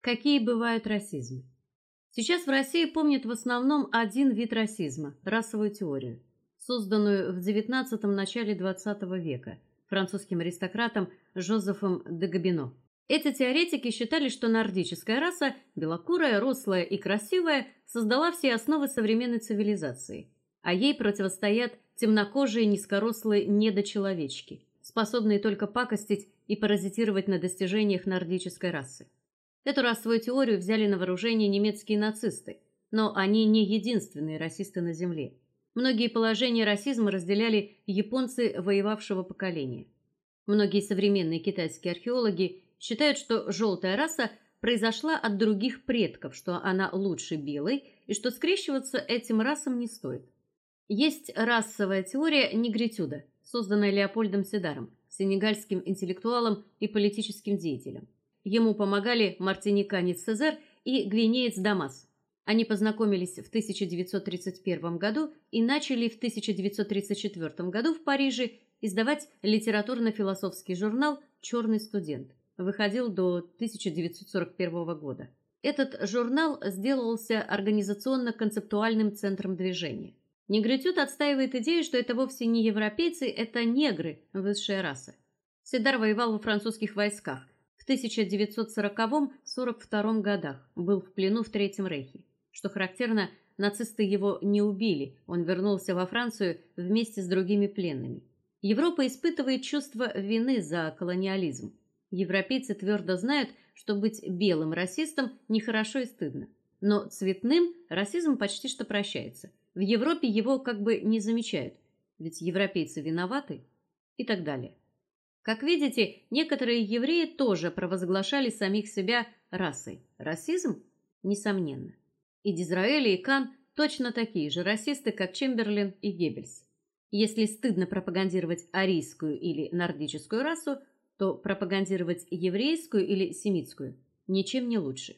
Какие бывают расизмы? Сейчас в России помнят в основном один вид расизма расовую теорию, созданную в XIX начале XX века французским аристократом Жозефом де Габино. Эти теоретики считали, что нордическая раса, белокурая, рослая и красивая, создала все основы современной цивилизации, а ей противостоят темнокожие низкорослые недочеловечки, способные только пакостить и паразитировать на достижениях нордической расы. Эту расовую теорию взяли на вооружение немецкие нацисты, но они не единственные расисты на земле. Многие положения расизма разделяли японцы воевавшего поколения. Многие современные китайские археологи считают, что желтая раса произошла от других предков, что она лучше белой и что скрещиваться этим расам не стоит. Есть расовая теория негритюда, созданная Леопольдом Седаром, сенегальским интеллектуалом и политическим деятелем. Ему помогали мартиниканец Сезар и гвинеец Дамас. Они познакомились в 1931 году и начали в 1934 году в Париже издавать литературно-философский журнал Черный студент выходил до 1941 года. Этот журнал сделался организационно-концептуальным центром движения. Негритюд отстаивает идею, что это вовсе не европейцы, это негры, высшая раса. Седар воевал во французских войсках. В 1940-42 годах был в плену в Третьем рейхе. Что характерно, нацисты его не убили. Он вернулся во Францию вместе с другими пленными. Европа испытывает чувство вины за колониализм. Европейцы твердо знают, что быть белым расистом нехорошо и стыдно. Но цветным расизм почти что прощается. В Европе его как бы не замечают, ведь европейцы виноваты и так далее. Как видите, некоторые евреи тоже провозглашали самих себя расой. Расизм, несомненно. И Дизраэль и Кан точно такие же расисты, как Чемберлен и Геббельс. Если стыдно пропагандировать арийскую или нордическую расу, то пропагандировать еврейскую или семитскую ничем не лучше.